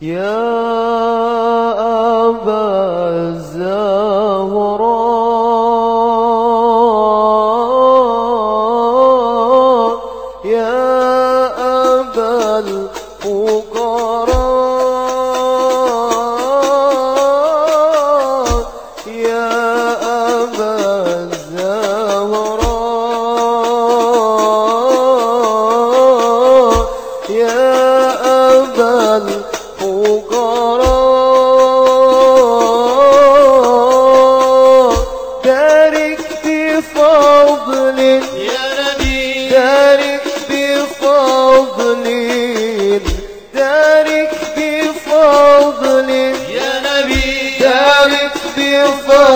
يا أبا الزهراء. يا أبا الفقراء. يا أبا الزهراء. يا أبا الفقراء دارك بفضل دارك بفضلي يا نبي. دارك بفضلي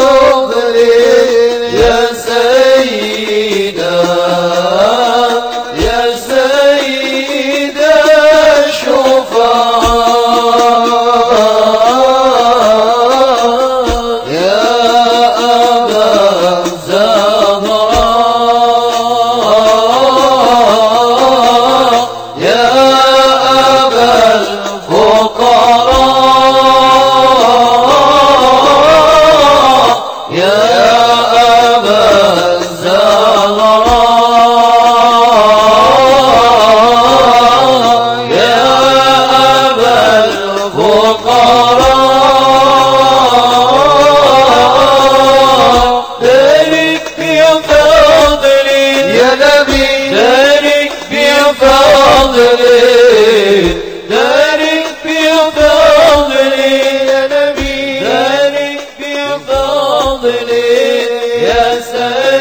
فضلي يا سيد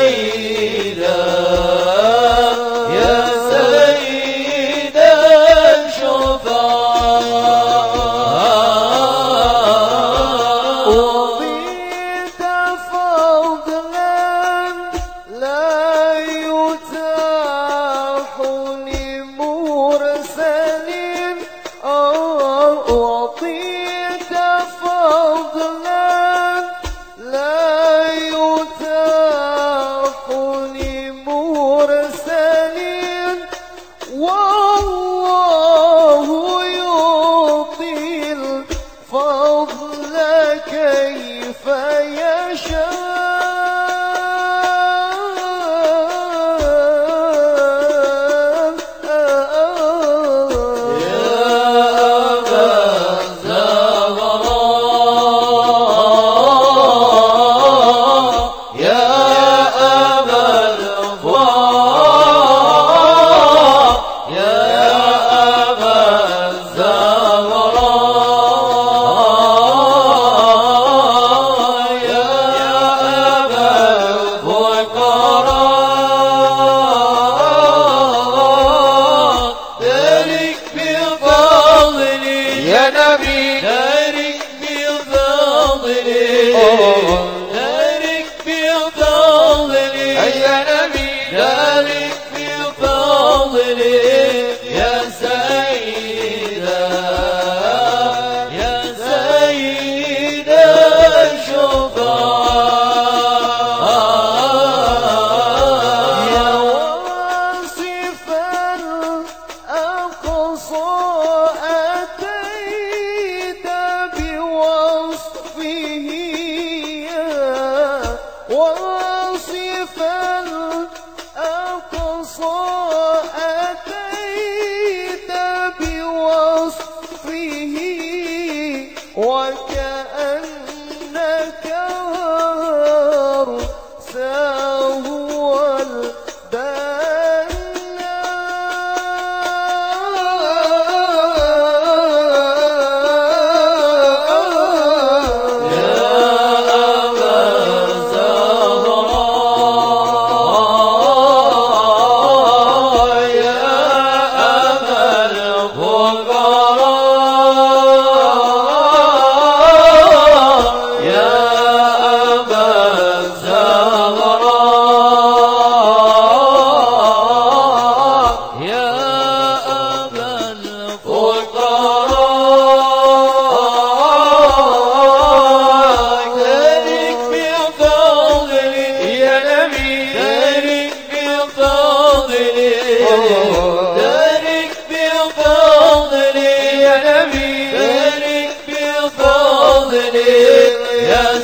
واصف الأقصى أتيت بوصفه وكان يا نبي بفضلك يا